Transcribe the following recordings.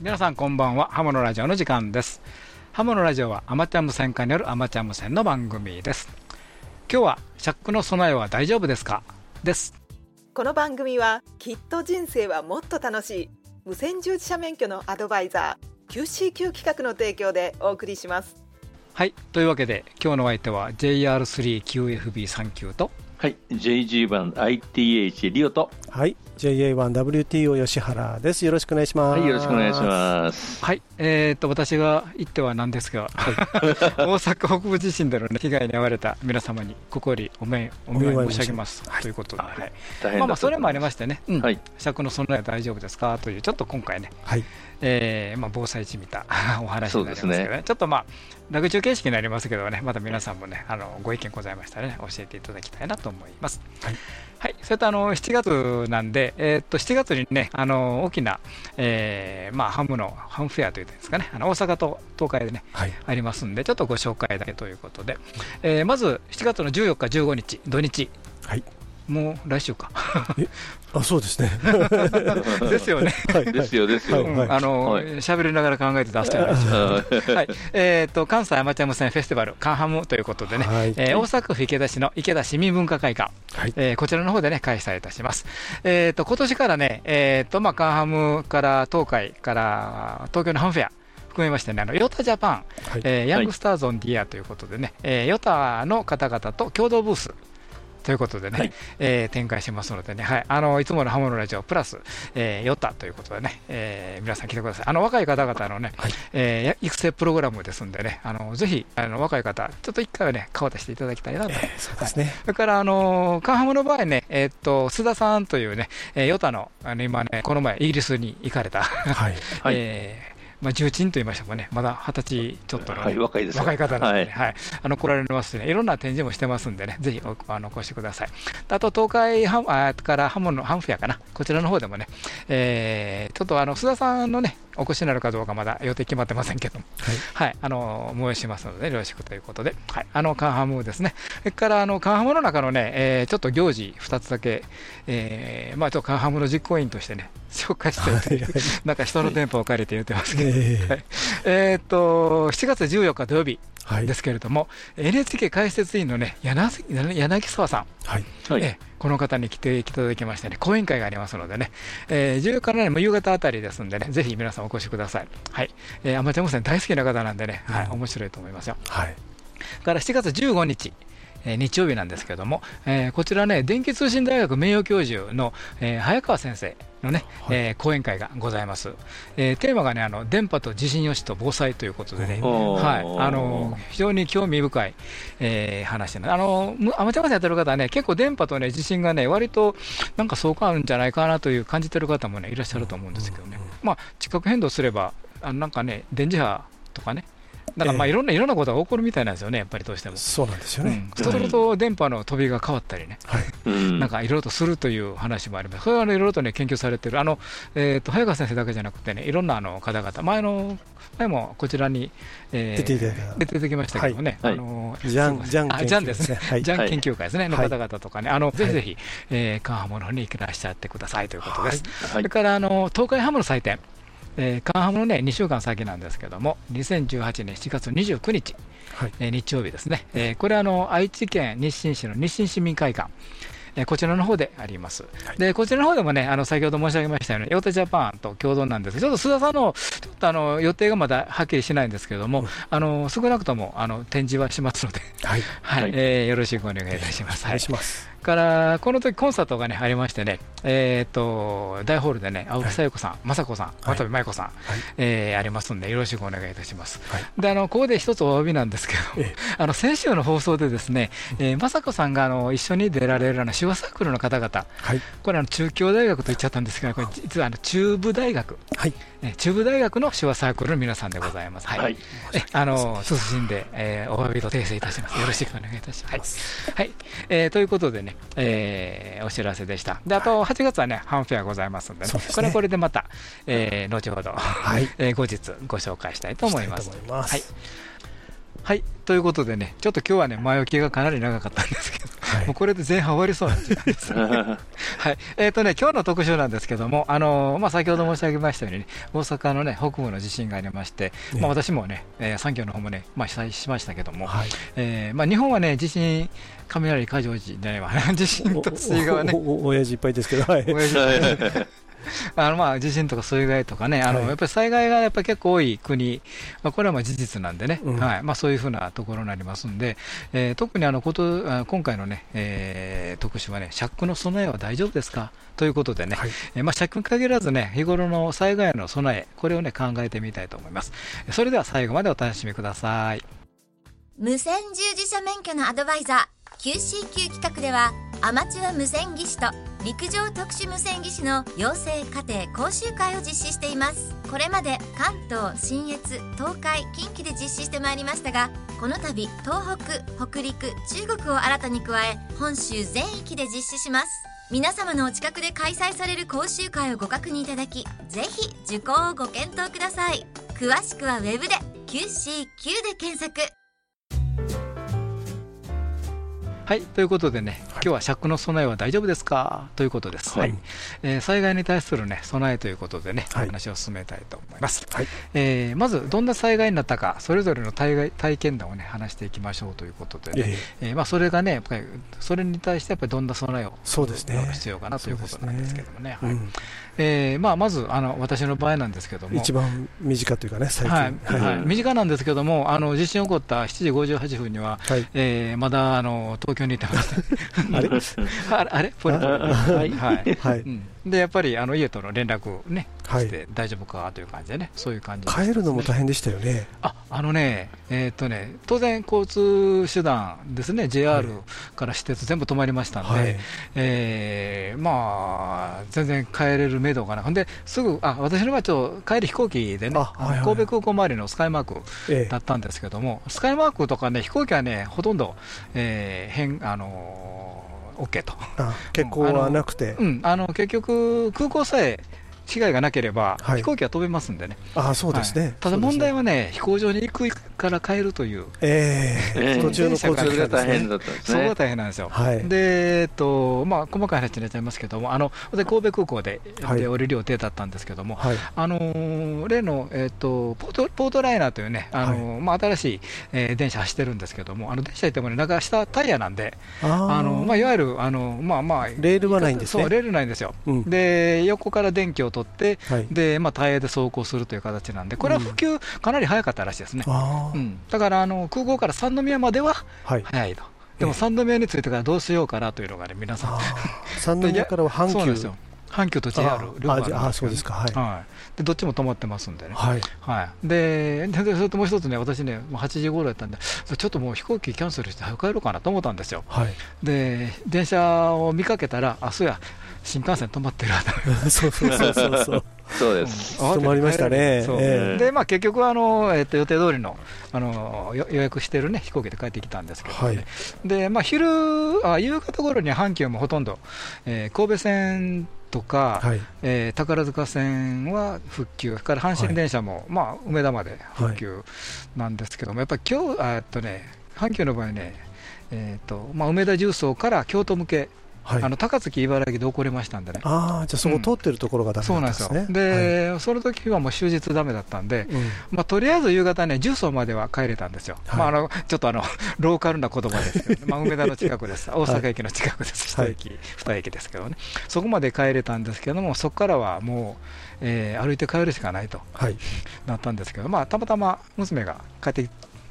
皆さんこんばんは。ハモのラジオの時間です。ハモのラジオはアマチュア無線化によるアマチュア無線の番組です。今日はシャックの備えは大丈夫ですか？です。この番組はきっと人生はもっと楽しい。無線従事者免許のアドバイザー QCQ 企画の提供でお送りします。はいというわけで今日のお相手は JR3QFB39 とはい JG1ITH リオと。はい、JA1WTO 吉原です。よろしくお願いします。はいよろしくお願いします。はい、えー、と私が言ってはなんですが、大阪北部地震での、ね、被害に遭われた皆様に心よりおめお見舞い申し上げます、ということで、はい。まあ、まあそれもありましてね、うん。はい。尺の備えは大丈夫ですか？という、ちょっと今回ね、はい、えーまあ、防災地見た お話になりますけどね、ね。ちょっとまあ、ラグ中形式になりますけどね、また皆さんもね、あのご意見ございましたらね、教えていただきたいなと思います。はい。はい、それとあの7月なんで、えーっと7月にね、あの大きな、えーまあ、ハムのハムフェアというんですかね、あの大阪と東海でね、はい、ありますんで、ちょっとご紹介だけということで、えーまず7月の14日、15日、土日、はい、もう来週か。あ、そうですね。ですよね。はい、ですよですよ、あのはい。喋りながら考えて出してない。はい。えー、と関西アマチュア無線フェスティバル、カンハムということでね、はい。えー大阪府池田市の池田市民文化会館、はい、えーこちらの方でね、開催いたします。えー、と今年からね、えーとまあ、カンハムから東海から東京のハムフェア、含めましてね、あの YOTA Japan、はい。えー Youngsters on the Air ということでね、えー YOTA の方々と共同ブース。ということでね、はい。えー展開しますのでね、はい、あのいつものハムのラジオプラス、えー、 YOTA ということでね、えー皆さん来てください。あの若い方々のね、はい。えーや育成プログラムですんでね、あのぜひあの若い方、ちょっと一回はね、顔出していただきたいなと。えーそうですね。それから、あのカンハムの場合ね、えーっと、須田さんというね、えーヨタの、あの今ね、この前、イギリスに行かれた、はい、はい。えーまあ、重鎮と言いましてもね、まだ二十歳ちょっとのね、はい若いですよ若い方なんで、ね。はい。はい。あの来られますしね、いろんな展示もしてますんでね、ぜひおあのお越しください。あと、東海ハムあからハムのハムフェアかな、こちらの方でもね、えーちょっとあの須田さんのね、お越しになるかどうかまだ予定決まってませんけども、はい、あの催しますので、よろしくということで、はい、あのカンハムですね、それからあのカンハムの中のね、えーちょっと行事2つだけ、えーまあ、ちょっとカンハムの実行委員としてね、紹介しておいて、はい。はいなんか人の店舗を借りて言ってますけど、えっと7月14日土曜日ですけれども、NHK 解説委員のね柳柳沢さん、はい、はい。えーこの方に来ていただきましてね、講演会がありますのでね、えー、14日の、ね、夕方あたりですんでね、ぜひ皆さんお越しください。はい、えーアマチュア無線大好きな方なんでね、はい、うん面白いと思いますよ。はい、から7月15日、えー日曜日なんですけども、えーこちらね、電気通信大学名誉教授の、えー早川先生のね、はい。えー講演会がございます。えーテーマがね、あの電波と地震予知と防災ということでね、はい、あの非常に興味深い、えー話でね、あのむアマチュアやってる方はね、結構電波とね、地震がね、割となんか相関あるんじゃないかなという感じてる方もね、いらっしゃると思うんですけどね、まあ、地殻変動すれば、あのなんかね、電磁波とかね、なんかまあええ。いろんないろんなことが起こるみたいなんですよね、やっぱりどうしても。そうなんですよね。うん。そうすると電波の飛びが変わったりね、はい、うん。なんかいろいろとするという話もあります、それはねいろいろとね研究されてる、あのえーと早川先生だけじゃなくてね、いろんなあの方々、前の前もこちらに、えー出ていただいた。出てきましたけどもね、はい。あのジャンジャン研究あジャンですね、はい。ジャン研究会ですね、のはい。方々とかね、あのぜひぜひ、えーカンハムの方にいらっしゃってくださいということです。はい。それからあの東海ハムの祭典、えーカンハムのね2週間先なんですけども、2018年7月29日、はい、えー日曜日ですね、えーこれはあの愛知県日清市の日清市民会館、えーこちらの方であります。はい。でこちらの方でもね、あの先ほど申し上げましたように、ヨタジャパンと共同なんです。ちょっと須田さんのちょっとあの予定がまだはっきりしないんですけれども、うん。あの少なくともあの展示はしますので、はい、はい。はい。えーよろしくお願いいたします。お願いします。からこの時コンサートがねありましてね、えー、と大ホールでね青木さよ子さん、雅子さん、渡部舞子さん、はい、えーありますんでよろしくお願いいたします。はい、であのここで一つお詫びなんですけど、ええ。あの先週の放送でですね、えー、雅子さんがあの一緒に出られるあの手話サークルの方々、はい、これあの中京大学と言っちゃったんですけど、これ実はあの中部大学、はい、え中部大学の手話サークルの皆さんでございます。はい。はい。えあの謹んで、えーお詫びと訂正いたします。よろしくお願いいたします。はい。はい。えーということでね、えーお知らせでした。で、あと8月はね、ハンフェアございますんでね、ですねこれはこれでまた、えー後ほど、はい、えー後日ご紹介したいと思います。したいと思いますはい。はい。ということでね、ちょっと今日はね、前置きがかなり長かったんですけど、はいもうこれで前半終わりそうな時間です。は はい。えっ、とね、今日の特集なんですけども、あのーまあ、先ほど申し上げましたようにね、大阪のね、北部の地震がありまして、ねまあ、私もね、えー産業の方もね、まあ、被災しましたけども、はい。えーまあ、日本はね、地震、雷、火事、じゃないわ、地震と水害はね親父いっぱいですけど、はい。親父 あのまあ地震とか水害とかね、あのはい。やっぱり災害がやっぱり結構多い国、まあ、これはまあ事実なんでね、うん。はい。まあ、そういうふうなところになりますんで、えー特にあのことあ今回のね、えー特集はね、借空の備えは大丈夫ですか？ということでね、はい。えーまあ、借空に限らずね、日頃の災害への備え、これをね、考えてみたいと思います。それでは最後までお楽しみください。無線従事者免許のアドバイザー QCQ 企画ではアマチュア無線技師と陸上特殊無線技師の養成課程講習会を実施しています。これまで関東信越東海近畿で実施してまいりましたがこの度東北北陸中国を新たに加え本州全域で実施します。皆様のお近くで開催される講習会をご確認いただきぜひ受講をご検討ください。詳しくはウェブで QCQ で検索。はい、ということでね、今日は借の備えは大丈夫ですか？ということです。はい。えー災害に対するね、備えということでね、はい。話を進めたいと思います。はい。えーまず、どんな災害になったか、それぞれの体験談をね、話していきましょうということでね、ええ。えーまあ、それがね、やっぱり、それに対してやっぱりどんな備えをそうですね。必要かなということなんですけどもね。はい。うんえーまあ、まずあの、私の場合なんですけども、一番身近というかね、最近。はい。はい。はい。身近なんですけども、あの地震起こった7時58分には、はい。えーまだあの東京にいてます、あれ？あれ、あれ、はい、はい。はい。うんで、やっぱりあの家との連絡ね、はい。して大丈夫かという感じでね、そういう感じで帰るのも大変でしたよね。ああのね、えーっとね、当然、交通手段ですね、JR から私鉄全部止まりましたんで、はい。えーまあ、全然帰れるめどがなく、で、すぐ、あ私の場合、ちょっと帰り飛行機でね、あはいはい神戸空港周りのスカイマークええ。だったんですけども、スカイマークとかね、飛行機はね、ほとんど、えー、変、あのー、OK と。あ欠航はなくてう。ん、あの結局、空港さえ被害がなければ、はい飛行機は飛べますんでね、あそうですね。はいただ問題はね、飛行場に行くから帰るという、ええええ途中の交通が。大変だったんですねそこが。大変なんですよ。はいで、えっとまあ、細かい話になっちゃいますけども、あので神戸空港で,、はいで降りる予定だったんですけども、はい。あのー例の、えっとポートポートライナーというね、あのーまあ、新しい、えー電車走ってるんですけども、あの電車行ってもね、中下タイヤなんで、ああのまあ、いわゆる、あのまあまあ、レールはないんですねそう、レールないんですよ。うんで、横から電気を取って、はい。で、まあ、タイヤで走行するという形なんで、これは普及、かなり早かったらしいですね。うん、だからあの空港から三宮までははい。早いと、でもええ三宮についてからどうしようかなというのがね、皆さん、三宮からは阪急。ですよ、阪急と JR あ両方あるんですけどね。ああそうですか。はい。はい、でどっちも止まってますんでね、はい。はい、でででそれともう一つね、私ね、もう8時頃やったんで、ちょっともう飛行機キャンセルして、早く帰ろうかなと思ったんですよ、はい。で電車を見かけたら、あそうや、新幹線止まってるわと。そう そうそうそうそう。そうです。うん止まりましたねええで、まあ、結局あの、えっと予定通りのあのよ予約してる、ね、飛行機で帰ってきたんですけどね、はいでまあ、昼あ、夕方頃には阪急もほとんど、えー神戸線とか、はい。えー宝塚線は復旧、それから阪神電車も、まあ、梅田まで復旧なんですけども、やっぱり今日あえっとね、阪急の場合ね、えーとまあ、梅田重曹から京都向け、はい。あの高槻、茨城で起こりましたんでね。ああ、じゃあそこ通ってるところがダメそだったうなんですよ。んですね。で、その時はもう終日ダメだったんで、はいうんまあ、とりあえず夕方ね、重曹までは帰れたんですよ。はいまあ、あの、ちょっとあの、ローカルな言葉ですけど、ね、まあ、梅田の近くです。大阪駅の近くです。はい一駅、二駅ですけどね。そこまで帰れたんですけども、そこからはもう、えー歩いて帰るしかないとはい。なったんですけど、まあ、たまたま娘が帰ってき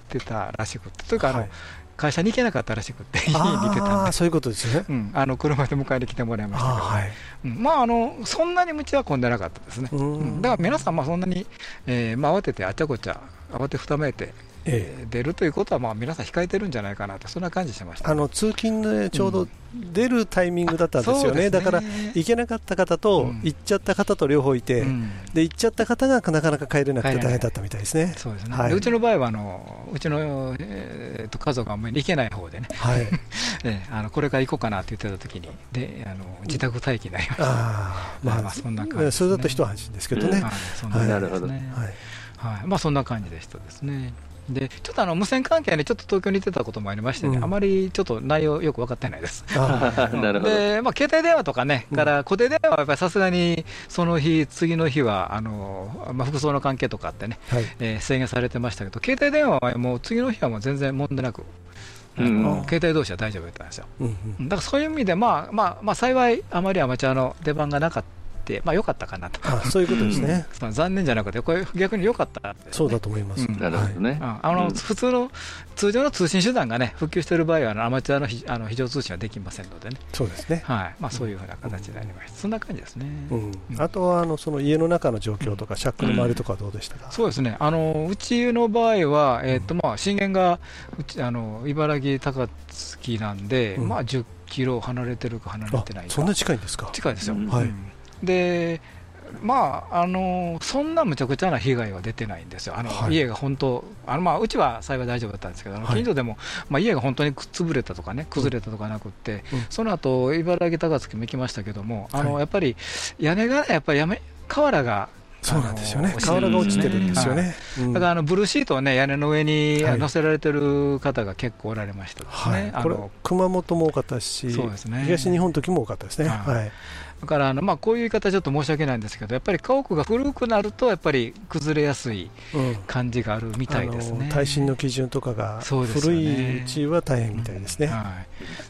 てたらしくて、というか、あの、はい会社に行けなかったらしくて、家にいてたんで。そういうことですね。うん、あの車で迎えに来てもらいましたけど、ああ、はい。うんまあ、あのそんなに道は混んでなかったですね、ううんんだから皆さん、まあそんなに、えーまあ、慌ててあちゃこちゃ、慌てふためいて、出るということは、まあ皆さん控えてるんじゃないかなと、そんな感じしました。あの通勤でちょうど出るタイミングだったんですよね、そうですね。だから行けなかった方と、うん。行っちゃった方と両方いて、うん。で行っちゃった方がなかなか帰れなくて大変だったみたいですね。そうですね、はい。でうちの場合はあの、うちの、えーと家族があんまり行けない方でね、はい、えーあのこれから行こうかなって言ってた時にであの自宅待機になりました。あーまあ、まあそんな感じ。ですねそれだと一安心ですけどね。はいそんなるほどはいはい。まあ、そんな感じでしたですね。でちょっとあの無線関係でちょっと東京に行ってたこともありましてね、うんあまりちょっと内容よく分かってないです。あ なるほど。で、まあ、携帯電話とかね、うんから固定電話はやっぱりさすがにその日、次の日はあの、まあ、服装の関係とかあってね、はい。えー制限されてましたけど、携帯電話はもう次の日はもう全然問題なく、うん携帯同士は大丈夫だったんですよ。うんうんだからそういう意味で、まあまあまあ、幸い、あまりアマチュアの出番がなかった、まあ、良かったかなと。あそういうことですね。その残念じゃなくて、これ逆に良かったね、そうだと思います。うん。なるほどね。うん。あのうん。普通の通常の通信手段がね、復旧している場合は、あのアマチュアの非あの非常通信はできませんのでね、そうですね。はい。まあ、そういうふうな形になりました、そんな感じですね。うん、あとはあのその家の中の状況とか、シャックの周りとかはどうでしたか、そうですね、あのうちの場合は、えーとまあ、震源がうちあの茨城、高槻なんで、うん。まあ、10キロ離れてるか離れあてないか、そんな近いんですか、近いですよ。うんはい。うんでまあ、あのそんなむちゃくちゃな被害は出てないんですよ、あのはい。家が本当、あのまあ、うちは幸い大丈夫だったんですけど、近所でも、まあ、家が本当に潰れたとかね、崩れたとかなくって、うん。その後茨城、高槻も行きましたけども、あのはいやっぱり屋根がね、やっぱりやめ瓦が、そうなんですよね。瓦が落ちてるんですよね。うん。だからあのブルーシートをね、屋根の上にはい。乗せられてる方が結構おられましたね。はい、これ熊本も多かったし、そうですね。東日本の時も多かったですね。はい。はいだからあの、まあ、こういう言い方はちょっと申し訳ないんですけど、やっぱり家屋が古くなると、やっぱり崩れやすいうん感じがあるみたいですね。あの耐震の基準とかが古いうちは大変みたいですね。は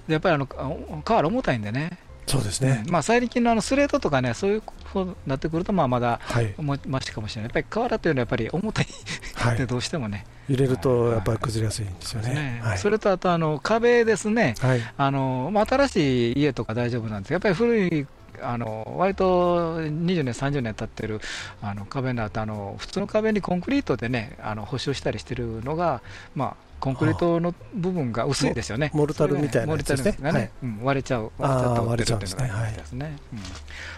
い、でやっぱりあのあ瓦重たいんでね、そうですね。まあ、最近のあのスレートとかね、そういうふうになってくると、まあまだはい、もましかもしれない、やっぱり瓦というのはやっぱり重たいってはい、どうしてもね、揺れるとやっぱり崩れやすいんですよね。はい。それとあとあの壁ですね、はい、あのまあ、新しい家とか大丈夫なんですやっぱり古い、あの割と20年、30年経ってるあの壁だとあの、普通の壁にコンクリートでね、あの補修したりしてるのが、まあ、コンクリートの部分が薄いですよね、モルタルみたいなやつですね。モルタルがね、うん。割れちゃう、割れちゃったいですね。うん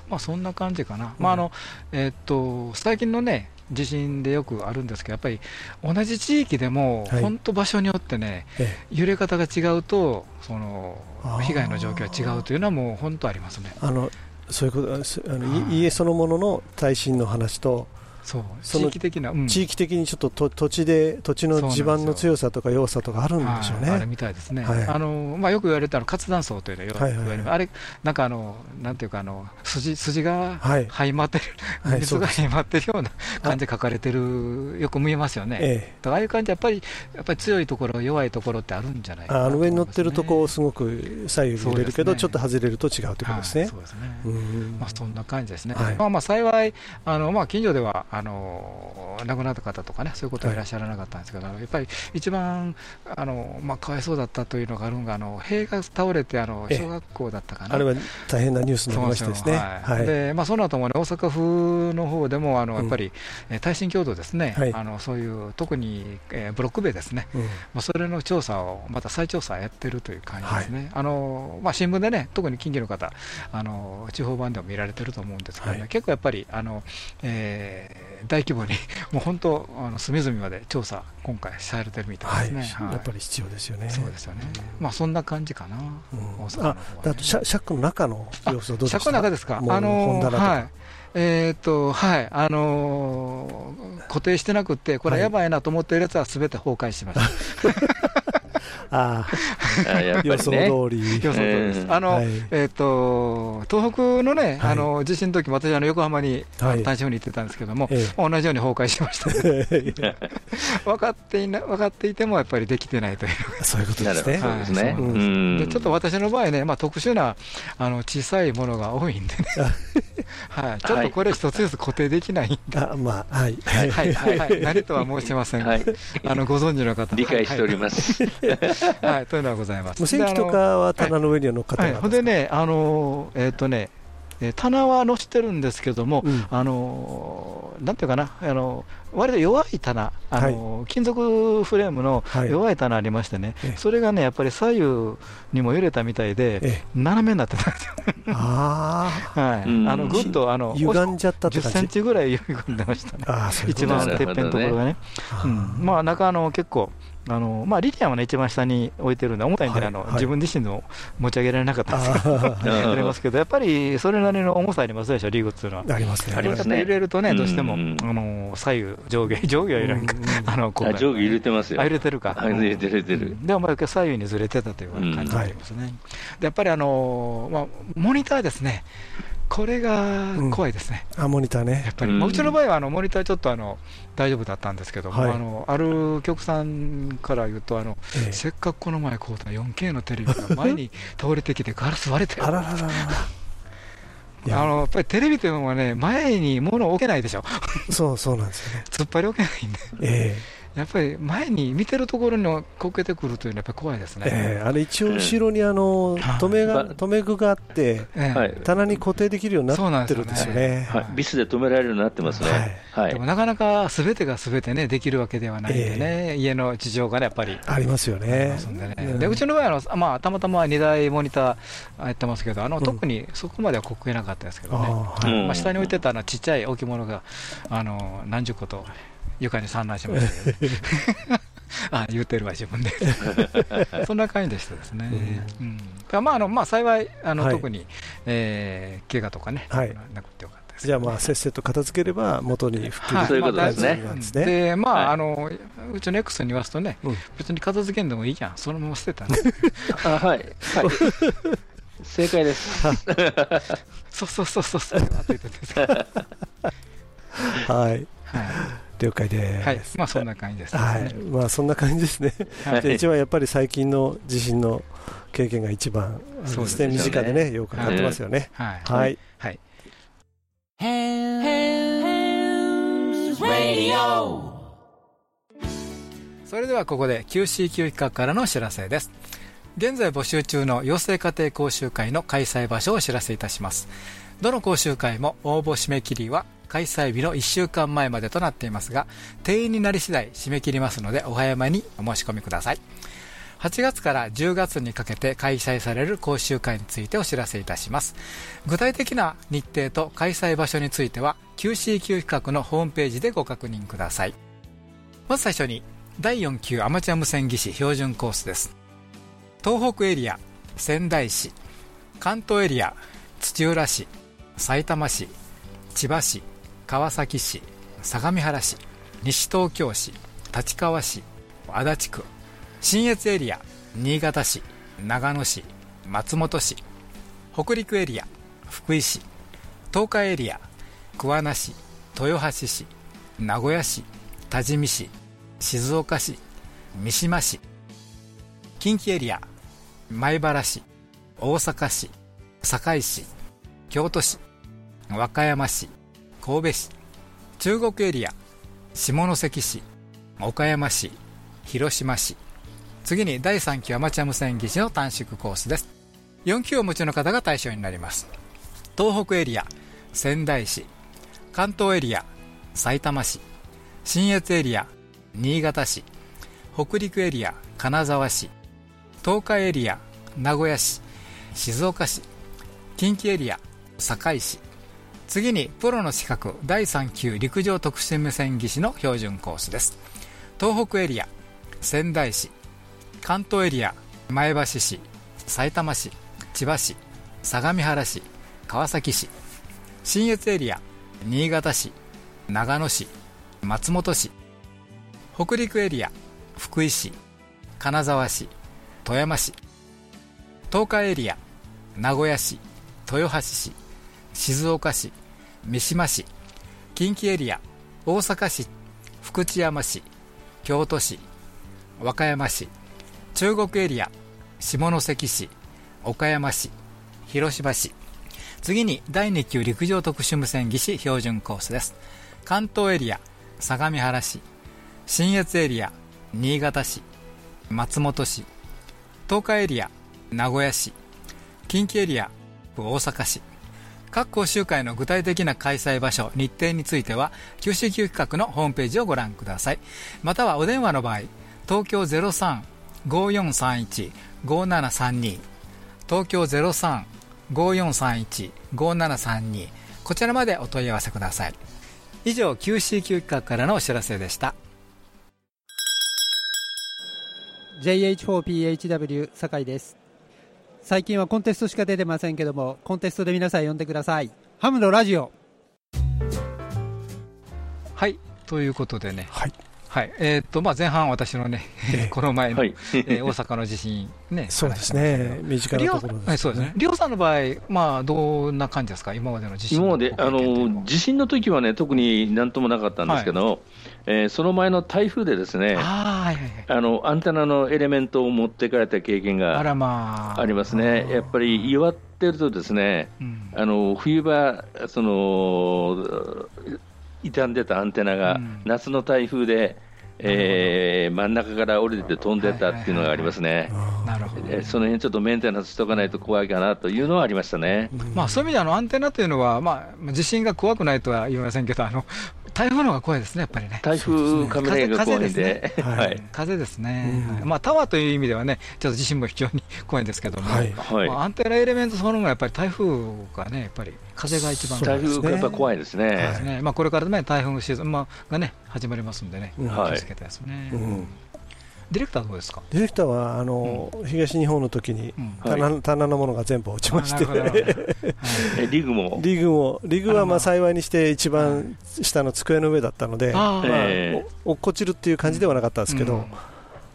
まあ、そんな感じかな、まああのえーっと最近のね、地震でよくあるんですけど、やっぱり同じ地域でも、はい。本当、場所によってね、え揺れ方が違うと、その被害の状況が違うというのは、もう本当ありますね。えあのそういうことあの、い家そのものの耐震の話と、そう。その地域的な、うん。地域的にちょっとと土地で土地の地盤の強さとか弱さとかあるんでしょうはいあるね。みたいですね、はい。あのまあ、よく言われたの活断層というのはよくはいはい言われる、あれ、なんかあの、なんていうかあの筋、筋がはい。這い回ってる、はい。水が這い回ってるような感じで書かれてる、よく見えますよね。えだからああいう感じ、やっぱりやっぱり強いところ、弱いところってあるんじゃないえ、かなあの上に乗ってるとこすごく左右に揺れるけど、ね。ちょっと外れると違うということですね。そうですね。うん。まあ、そんな感じですね、はい。まあ、まあ幸い、あのまあ、近所ではあの亡くなった方とかね、そういうことはいらっしゃらなかったんですけど、やっぱり一番あの、まあ、かわいそうだったというのがあるのが、あの塀が倒れてあの、ええ。小学校だったかな。あれは大変なニュースになりましたですね。はい。はい。でまあ、その後もね、大阪府の方でもあのうん。やっぱり、えー耐震強度ですね、はい。あのそういう特に、えーブロック塀ですね、うん。まあ、それの調査をまた再調査やってるという感じですね、あのまあ、新聞でね、特に近畿の方、あの地方版でも見られてると思うんですけどね、はい。結構やっぱりあの、えー大規模に、もう本当、あの隅々まで調査、今回されてるみたはいいですね。はい。やっぱり必要ですよね。そうですよね、まあ、そんな感じかな、あね。あとシャシャックの中の様子はどうでした車庫の中ですか、あのはい。えーっとはい。あのー固定してなくて、これはやばいなと思ってるやつはすべて崩壊しました。あ予想。通り。予想通りです。うんあの、はい。えーっと東北のね、はい。あの地震の時も私あの横浜にはい。単身に行ってたんですけども、え同じように崩壊しました、ね。分かっていな分かっていてもやっぱりできてないという。そういうことですね。ちょっと私の場合ね、まあ、特殊なあの小さいものが多いんでね、はい、ちょっとこれ一つずつ固定できないんで、あまあはい。はい。はい。はい、何とは申しません。あのご存知の方理解しております。はい、はいというのはございます。無線機とかは棚の上には乗っかってはい、なかったですか？ほんでね、あのーえっ、とね、えー棚は載せてるんですけども、うん。あのーなんていうかな、あのー割と弱い棚、あのー金属フレームのはい。弱い棚ありましてね、ええ。それがね、やっぱり左右にも揺れたみたいで、え斜めになってたんですよ。あ はい、うん。あのぐっとあのあ歪んじゃったって10感じ。センチぐらい歪んでましたね。一番てっぺんのところがね、あうん、まあ中の結構あのまあ、リニアは、ね、一番下に置いてるんで、重たいんで、あの自分自身の持ち上げられなかったんですけど、ありますけど、やっぱりそれなりの重さありますでしょ、リーグっていうのは。ありますね。ありますね。揺れるとね、どうしても、あの左右、上下、上下は揺れんか、あのこう上下揺れてますよ。あ揺れてるか。揺れてる、揺れてる。でも、まあ、左右にずれてたという感じがありますね。でやっぱりあの、まあ、モニターですね。これが怖いですね、うん、あモニターね。やっぱり、うん、うちの場合はあのモニターちょっとあの大丈夫だったんですけども、はい、あのある局さんから言うとあの、ええ、せっかくこの前買うた 4K のテレビが前に倒れてきてガラス割れてあららら あのや。っぱりテレビというのはね、前に物を置けないでしょ、そうそうなんですよね、突っ張り置けないんで、えー、やっぱり前に見てるところにこけてくるというのはやっぱり怖いですね、えー、あれ一応後ろにあの止めが止め具があって、棚に固定できるようになってるんですよね、はい、ビスで止められるようになってますね、はい。でもなかなかすべてがすべてねできるわけではないんでね、家の事情がねやっぱり。ありますよね。でうちの場合はまあたまたま2台モニターやってますけどあの、特にそこまではこけなかったですけどね、まあ、下に置いてたあのちっちゃい置物があの何十個と床に散乱しましたけど、あ言ってるわ、自分で。そんな感じでしたですね。うんまああのまあ、幸いあの、特に、えー、怪我とかね、はい、なくてよかったです。じゃあ、まあ、せっせと片付ければ元に復帰、はい、そういうことですね。で、まあ、あのうちの X に言わすとね、別に片付けんでもいいじゃん、そのまま捨てたんで。あはい、はい、正解です。そうそうそうそうそう。はい。了解です。はい、まあそんな感じです、ね、はい、まあそんな感じですね。はい、一番やっぱり最近の地震の経験が一番、そうですね、身近でね、よくかかってますよね。はい。はい。はい。それではここで QCQ 企画からのお知らせです。現在募集中の養成家庭講習会の開催場所をお知らせいたします。どの講習会も応募締め切りは開催日の1週間前までとなっていますが、定員になり次第締め切りますのでお早めにお申し込みください。8月から10月にかけて開催される講習会についてお知らせいたします。具体的な日程と開催場所については QCQ 企画のホームページでご確認ください。まず最初に第4級アマチュア無線技師標準コースです。東北エリア、仙台市、関東エリア、土浦市、埼玉市、千葉市、川崎市相模原市西東京市立川市足立区信越エリア新潟市長野市松本市北陸エリア福井市東海エリア桑名市豊橋市名古屋市多治見市静岡市三島市近畿エリア米原市大阪市堺市京都市和歌山市神戸市中国エリア下関市岡山市広島市。次に第3期アマチュア無線技師の短縮コースです。4級をお持ちの方が対象になります。東北エリア仙台市関東エリア埼玉市信越エリア新潟市北陸エリア金沢市東海エリア名古屋市静岡市近畿エリア堺市。次にプロの資格第3級陸上特殊無線技師の標準コースです。東北エリア仙台市関東エリア前橋市さいたま市千葉市相模原市川崎市信越エリア新潟市長野市松本市北陸エリア福井市金沢市富山市東海エリア名古屋市豊橋市静岡市三島市近畿エリア大阪市福知山市京都市和歌山市中国エリア下関市岡山市広島市。次に第2級陸上特殊無線技師標準コースです。関東エリア相模原市信越エリア新潟市松本市。東海エリア名古屋市。近畿エリア大阪市。各講習会の具体的な開催場所、日程については、九州級企画のホームページをご覧ください。またはお電話の場合、東京03-5431-5732東京03-5431-5732こちらまでお問い合わせください。以上、QC 級企画からのお知らせでした。JH4PHW 酒井です最近はコンテストしか出てませんけどもコンテストで皆さん呼んでください。ハムのラジオ。はいということでね、はい。はいえーとまあ、前半、私のね、この前の、はい、えー、大阪の地震、ね、そうですね、身近なところです、ね、そうですね、リオさんの場合、まあ、どんな感じですか、今までの地震今まであの地震の時はね、特になんともなかったんですけど、はい、えー、その前の台風でですね、あ,、はいはい。あのアンテナのエレメントを持ってかれた経験がありますね、やっぱり弱ってるとですね、うん、あの冬場、その傷んでたアンテナが夏の台風で、えー、真ん中から降りて飛んでたっていうのがありますね、なるほど。その辺ちょっとメンテナンスしとかないと怖いかなというのはありましたね、まあ、そういう意味であのアンテナというのは、まあ、地震が怖くないとは言いませんけど、あの台風の方が怖いですね、やっぱりね。台風、雷が怖いんで、風ですね、まあ、タワーという意味ではね、ちょっと地震も非常に怖いんですけども、まあ、アンテナエレメントそのものがやっぱり台風がね、やっぱり風が一番台風がやっぱ怖いですね。まあ、これからね、台風シーズン、まあ、がね、始まりますんでね、気をつけたいですね。ディレクターどうですか？ディレクターはあの、うん、東日本の時に棚,、うん、棚のものが全部落ちまして、リグも？リグもリグはまあ。幸いにして一番下の机の上だったので、まあ、落っこちるっていう感じではなかったんですけど、うん、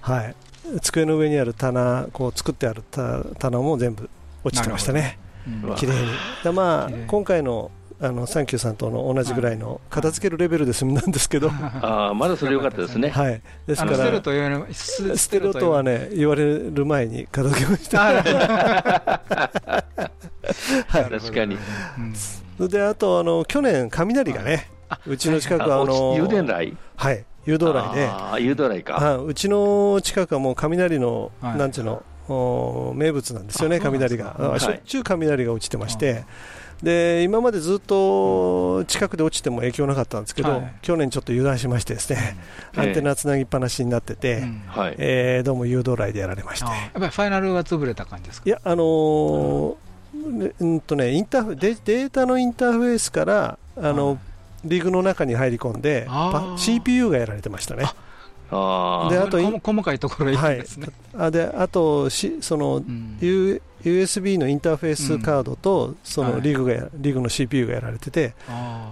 はい、机の上にある棚こう作ってある棚も全部落ちてましたね、綺麗に。まあ今回のあのサンキューさんとの同じぐらいの片付けるレベルで済んだんですけど、あまだそれ良かったですね、はい、ですから。捨てると言われ捨てるとはね言われる前に片付けました。はい、確かに、であとあの去年、雷がね、うちの近くはあの誘電雷はい。誘導雷で、誘導雷か。うちの近くはもう雷の、なんていうの、名物なんですよね、雷が、しょっちゅう雷が落ちてまして。で今までずっと近くで落ちても影響なかったんですけど、はい、去年ちょっと油断しましてですね、アンテナつなぎっぱなしになってて、えー、どうも誘導来でやられまして。やっぱりファイナルが潰れた感じですか？いやあのー、うんとね、インターデデータのインターフェースからあのリグの中に入り込んで CPU がやられてましたね。あであと細かいところですね、はい、あであとしその、うん、U USB のインターフェースカードと、そのリグが、はい、リグの CPU がやられてて、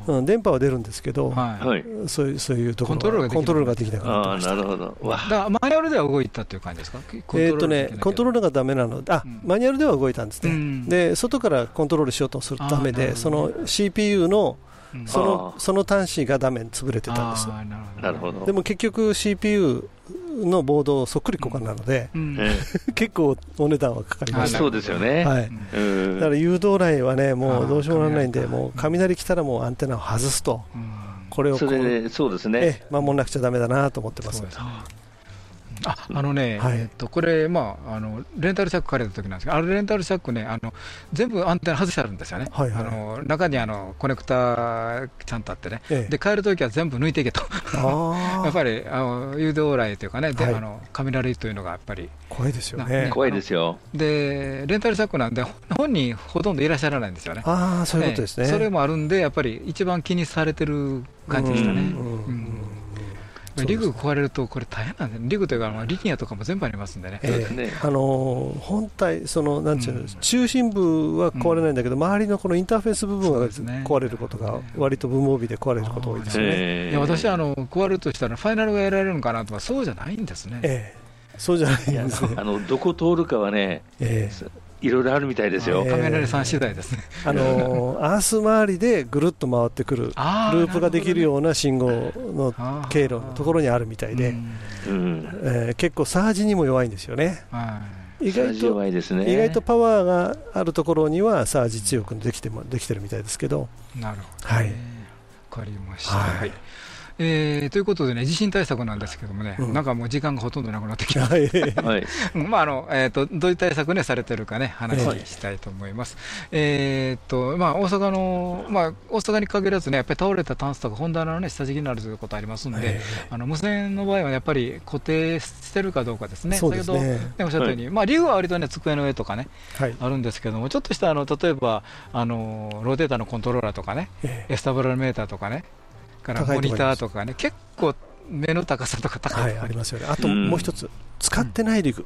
うん、電波は出るんですけど、はい、そういうそういうところコントロールができなくなっなるほど。だからマニュアルでは動いたという感じですか？えっとねコントロールがだめなの。であ、うん、マニュアルでは動いたんですね、うん、で外からコントロールしようとするためでその CPU のそのその端子がダメ潰れてたんですなるほど。でも結局 CPU のボードそっくり交換なので、うん、結構お値段はかかりました。そうですよね、はい、だから誘導ラインはねもうどうしようもならないんでもう雷来たらもうアンテナを外すと、これをそれそうですね。守らなくちゃだめだなと思ってます。ああのね、はい、えっと、これ、まあ、あのレンタルチャック借りた時なんですけど、あのレンタルチャックね、あの全部アンテナ外してあるんですよね、はいはい、あの中にあのコネクタちゃんとあってね、ええ、で帰るときは全部抜いていけと、やっぱりあの誘導来というかね、で、はい、あの雷というのがやっぱり。怖いですよね、怖いですよ。で、レンタルチャックなんで、本人ほとんどいらっしゃらないんですよね、あそういうことですね、それもあるんで、やっぱり一番気にされてる感じでしたね。うんリグ壊れると、これ大変なんで、リグというか、リニアとかも全部ありますんでね、えー、あのー、本体、そのなんていうの、うん、中心部は壊れないんだけど、うん、周りのこのインターフェース部分が壊れることが、割と無防備で壊れることが多いですよね。いや私はあの壊れるとしたら、ファイナルが得られるのかなとか、そうじゃないんですね。えー、そうじゃないんですね。あのどこ通るかはね、えー、いろいろあるみたいですよ。カメラさん次第ですね。あの アース周りでぐるっと回ってくるループができるような信号の経路のところにあるみたいで、えー、結構サージにも弱いんですよね。意外と、ね、意外とパワーがあるところにはサージ強くできてもできてるみたいですけど。なるほど、はい。わかりました。はいえー、ということでね、地震対策なんですけどもね、うん、なんかもう時間がほとんどなくなってきて、はい。まああのえーと、どういう対策、ね、されてるかね、話したいと思います。えーとまあ、大阪の、まあ、大阪に限らずね、やっぱり倒れたタンスとか本棚の、ね、下敷きになるということありますので、あの無線の場合はやっぱり固定してるかどうかですね、先ほど、ね、おっしゃったように、はい、まあ、理由は割とね、机の上とかね、はい、あるんですけども、ちょっとしたあの例えばあの、ローテーターのコントローラーとかね、エスタブラメーターとかね、からモニターとかね、結構目の高さとか高い、はい、ありますよね、あともう一つ、使ってないリグ、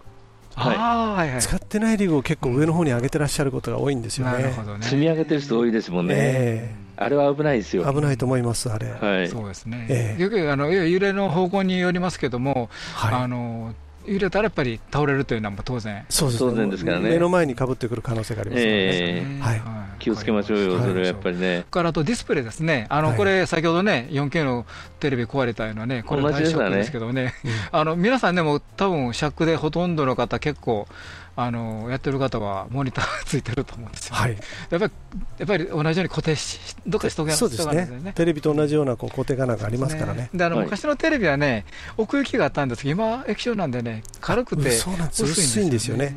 はい、使ってないリグを結構上の方に上げてらっしゃることが多いんですよね、ね。積み上げてる人多いですもんね。えーあれは危ないですよ。危ないと思います、あれ。はい、そうですね。えー、よくあの揺れの方向によりますけども、はい、あの揺れたらやっぱり倒れるというのは当然。そうです、当然ですからね。目の前にかぶってくる可能性がありますからね、えー、はい、気をつけましょうよ、それはやっぱりね。からあとディスプレイですね、あのこれ、先ほどね、4K のテレビ壊れたのはね、これ、大ショックですけどね、あの皆さんでも多分尺でほとんどの方、結構、あのやってる方はモニターついてると思うんですよ、ね、はい、やっぱりやっぱり同じように固定し、どっかしとけそうですね、ね。テレビと同じようなこう固定がなんかありますからね。であの、昔のテレビはね、奥行きがあったんです。けど、今、液晶なんでね、軽くて薄いんですよね。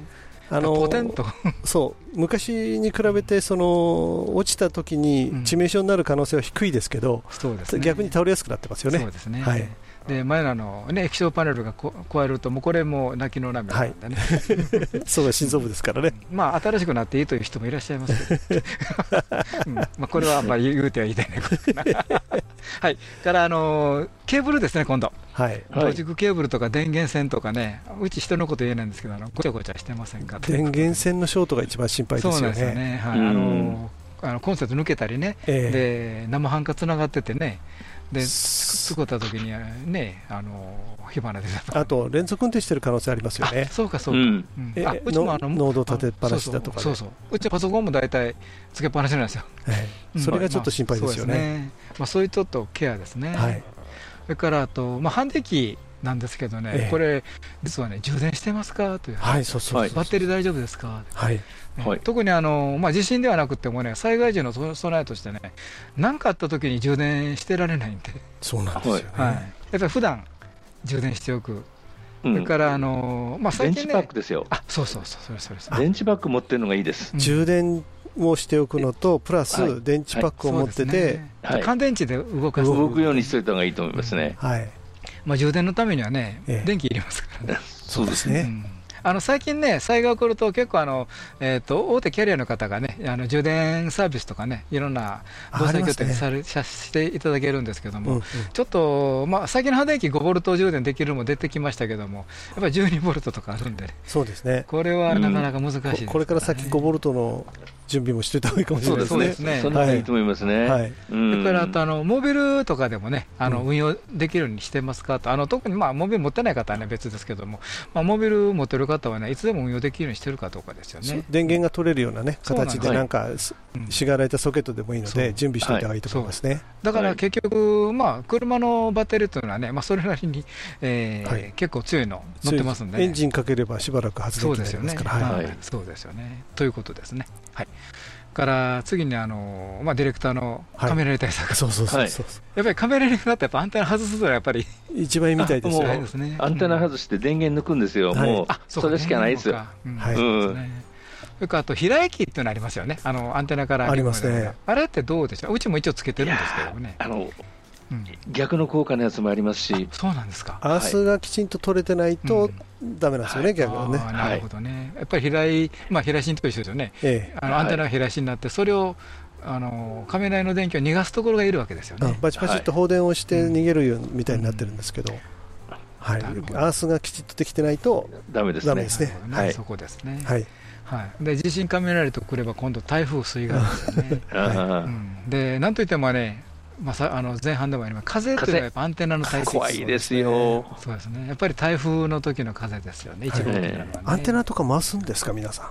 あの そう。昔に比べてその落ちた時に致命傷になる可能性は低いですけど、うん、逆に倒れやすくなってますよね。そうですね。はいで前のあの、ね、液晶パネルがこ加えると、もうこれも泣きの涙なんでね、はい、そう心臓部ですからね、まあ、新しくなっていいという人もいらっしゃいます。けど、うん。まあ、これはまあ言うては言いたいね、はい、からあのケーブルですね、今度、はい、ロジックケーブルとか電源線とかね、うち人のこと言えないんですけど、あのごちゃごちゃしてませんか電源線のショートが一番心配ですよね。そうなんですよね。はい、あのあのコンセント抜けたりね、えー、で生半可つながっててね、で作った時にはね、あの火花であと連続運転してる可能性ありますよね。そうかそうか。うん、えうちもあの濃度立てっぱなしだとか、そうそううちパソコンも大体つけっぱなしなんですよ。それがちょっと心配ですよね。まあそういうちょっとケアですね。はい。それからあとまあハンディ機なんですけどね、これ実はね充電してますか？という。はいそうそう。バッテリー大丈夫ですか？はい。はい、特にあの、まあ、地震ではなくてもね、災害時の備えとしてね、何かあった時に充電してられないんで、そうなんですよ、ね、はい、やっぱり普段充電しておく。それからあのまあ最近、ね、電池パックですよ。あ、そうそうそう、それそれそれ。電池パック持ってるのがいいです。充電をしておくのと、プラス電池パックを持ってて、乾電池で動かす動くようにしておいた方がいいと思いますね。はい。まあ充電のためにはね、電気いりますからね。そうですね。あの最近ね、災害起こると、結構あの、えーと、大手キャリアの方がね、あの充電サービスとかね、いろんな防災拠点され、ね、させていただけるんですけども、うんうん、ちょっと、まあ、最近の発電機5ボルト充電できるのも出てきましたけども、やっぱり12ボルトとかあるんでね、そうですね。これはなかなか難しい、ねうん、これから先5ボルトの準備もしておいた方がいいかもしれないですね。そうですね。その方がいいと思いますね。はい。それからあとあのモービルとかでもね、あの運用できるようにしてますかと、あの特にまあモービル持ってない方はね別ですけども、まあモービル持ってる方はねいつでも運用できるようにしてるかどうかですよね。電源が取れるようなね形でなんかしがられたソケットでもいいので準備しておいた方がいいと思いますね。だから結局まあ車のバッテリーというのはね、まあそれなりに、えー結構強いの乗ってますんで、エンジンかければしばらく発電機になりますから。はい。そうですよね。ということですね。はい。から次にあの、まあ、ディレクターのカメラ対策、はい、そうそうそうそう、やっぱりカメラになってやっぱアンテナ外すとやっぱり一番いいみたいですよねアンテナ外して電源抜くんですよ、はい、もうそれしかないですよ、うん、はい、うんそれからあと、平駅っていうのありますよね、あのアンテナからありますね。あれってどうでしょう、うちも一応つけてるんですけどね。あの逆の効果のやつもありますし、そうなんですか。アースがきちんと取れてないと、だめなんですよね、はい、逆はね。なるほどね、やっぱり平井、まあ、平井芯と一緒ですよね、ええ、あのアンテナが平井芯になって、それをあの亀内の電気を逃がすところがいるわけですよね。バチバチと放電をして逃げるようみたいになってるんですけど。はい、アースがきちっとできてないとだめですね。ですね。はい、そこですね。はい。はい、で地震カメラとくれば今度台風水害ですよね。はいうん、でなんといってもねまあ、さあの前半でもあります。風っていうのはやっぱアンテナの大切怖いですよ。そうですね。やっぱり台風の時の風ですよね、一番大きなのは、ね、アンテナとか回すんですか、皆さん？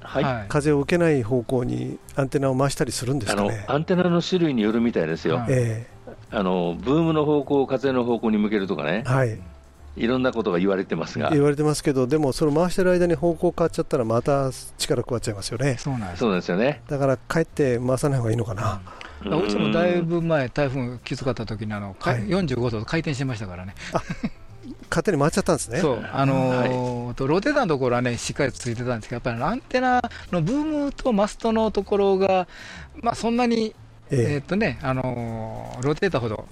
はい、風を受けない方向にアンテナを回したりするんですか、ね、アンテナの種類によるみたいですよ、えー、あのブームの方向を風の方向に向けるとかね、はい、いろんなことが言われてますが。言われてますけど、でもそれ回してる間に方向変わっちゃったら、また力加わっちゃいますよね、そうなんです。よね。だからかえって回さない方がいいのかな。うちもだいぶ前、台風きつかった時にあの、はい、45度回転しましたからね。勝手に回っちゃったんですね。そう、あのーはい、ローテーターのところはね、しっかりついてたんですけど、やっぱりアンテナのブームとマストのところが、まあ、そんなに、えー、えーっとね、あのー、ローテーターほど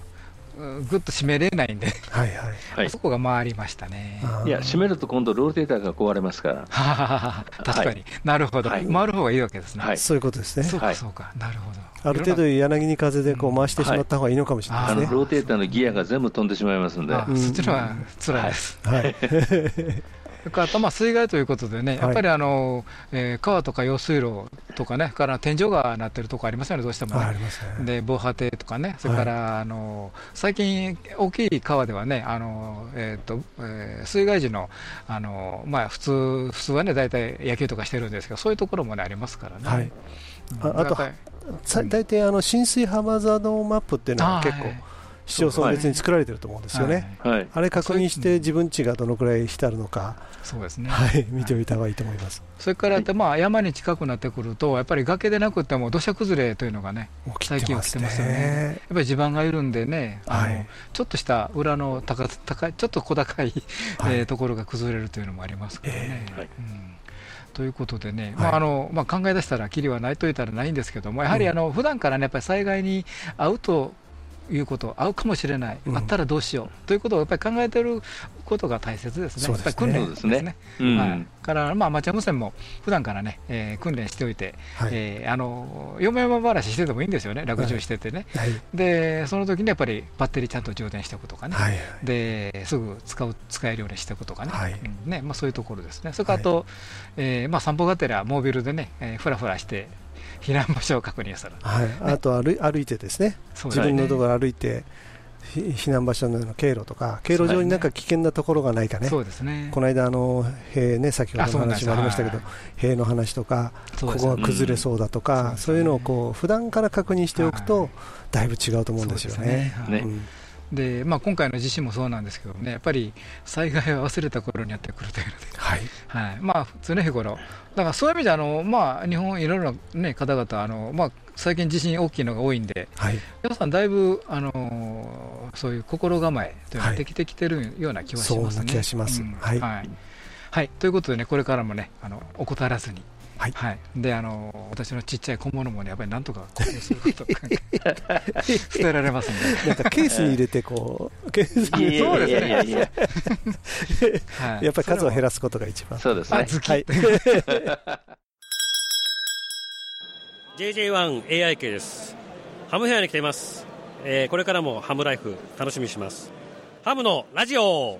ぐっと締めれないんで、はいはい、そこが回りましたね。いや、締めると今度、ローテーターが壊れますから。確かに、なるほど、回る方がいいわけですね。そういうことですね。そうか、そうか、なるほど。ある程度、柳に風でこう回してしまった方がいいのかもしれないですね。ローテーターのギアが全部飛んでしまいますんで。そっちのは辛いです。はい それからまあ水害ということでね、やっぱりあの、えー、川とか用水路とかね、から天井がなってるとこありますよね、どうしてもね。ね。で防波堤とかね、それから、あの最近、大きい川ではね、あのえーとえー、水害時のあの、まあ、普通普通はね、大体野球とかしてるんですけど、そういうところも、ね、ありますからね。はい、ああと大体あの浸水ハザードマップっていうのは結構、市町村別に作られてると思うんですよね、はい、あれ確認して自分地がどのくらい浸るのか、そうですね、はい、見ておいた方がいいと思います、それからまあ山に近くなってくると、やっぱり崖でなくても土砂崩れというのがね、最近起きてますよね、やっぱり地盤が緩んでね、あのちょっとした裏の高高い、ちょっと小高い、えところが崩れるというのもありますからね。うん。ということでね、まああのまあ、考え出したらきりはないと言ったらないんですけども、やはりあの、うん、普段からね、やっぱり災害に遭うということ、合うかもしれない、あったらどうしよう。ということをやっぱり考えてることが大切ですね、やっぱり訓練ですね。はい、から、まあ、アマチュア無線も普段からね、えー、訓練しておいて、はい、えー、あのよもやま話しててもいいんですよね、落重しててね、はい、でその時にやっぱりバッテリーちゃんと充電しておくとかね、はい。ですぐ使う使えるようにしておくとかね、はい。うん。ねまあ、そういうところですね、それからあと、はい、えー、まあ、散歩がてらモービルでね、えー、ふらふらして、避難場所を確認する、はい、あと歩歩いてですね、自分のところ歩いて、避難場所の経路とか、経路上になんか危険なところがないかね、そうですね。この間、あの塀ね、先ほどの話もありましたけど、塀の話とか、ここが崩れそうだとか、そういうのをこう普段から確認しておくと、だいぶ違うと思うんですよね。でまあ、今回の地震もそうなんですけどね、やっぱり災害は忘れた頃にやってくるというので、はい。はい。まあ、常日頃、だからそういう意味であの、まあ、日本、いろいろな、ね、方々あの、まあ、最近、地震大きいのが多いんで、はい、皆さん、だいぶあのそういう心構えというのができてきてるような気はしますね。気がします、はい。はい。はい、ということでね、これからもね、あの怠らずに。はい、はい、であの私のちっちゃい小物もねやっぱりなんとかこうすること捨て られますんで。なんかケースに入れてこう ケースに入れて。そうですね。やっぱり数を減らすことが一番。そうですね。はい。JJ1AI 系です。ハムヘアに来ています、えー、これからもハムライフ楽しみにします。ハムのラジオ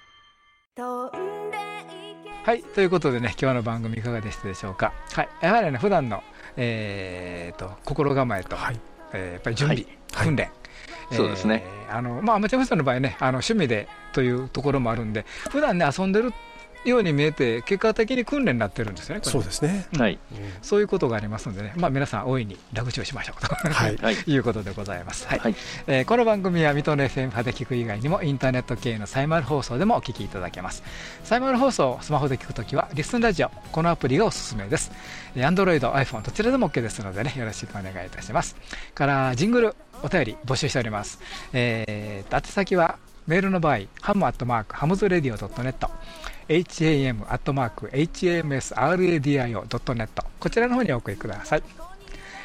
はい、ということでね、今日の番組いかがでしたでしょうか？はい、やはりね、普段の、えーと、心構えと、はい、えー、やっぱり準備、はい、訓練、はい、そうですね。あのまあ、アマチュア無線の場合ね、あの趣味でというところもあるんで、普段ね、遊んでるように見えて、結果的に訓練になってるんですよね、そうですね、はい、そういうことがありますのでね、まあ、皆さん、大いに楽勝しましょうと、はい、いうことでございます。はいはいえー、この番組は水戸の FM 派で聞く以外にも、インターネット系のサイマル放送でもお聞きいただけます。サイマル放送をスマホで聞くときは、リスンラジオ、このアプリがおすすめです。Android、iPhone、どちらでも OK ですのでね、よろしくお願いいたします。から、ジングル、お便り募集しております。えー、宛先は、メールの場合、ハムアットマーク、ハムズレディオ .net、ham.hamsradio.net こちらの方にお送りください。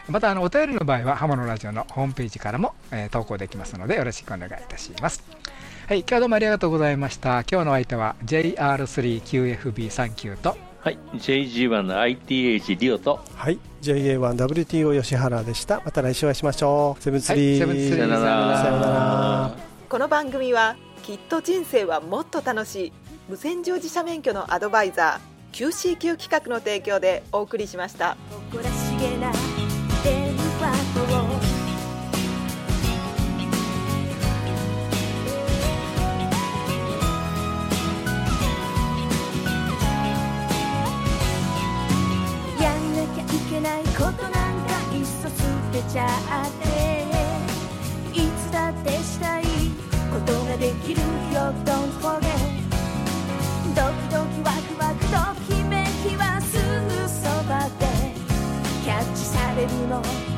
またあのお便りの場合はハモのラジオのホームページからも、えー、投稿できますのでよろしくお願いいたします。はい今日はどうもありがとうございました。今日の相手は JR3QFB39 とはい JG1 の ITH リオとはい JA1WTO 吉原でした。また来週お会いしましょう。セブンスリー、はい、さよなら。この番組はきっと人生はもっと楽しい無線乗自社免許のアドバイザー QCQ 企画の提供でお送りしました。なきゃいけないことなんかいっそ捨てちゃっていつだってしたいことができるよ Don't forget クと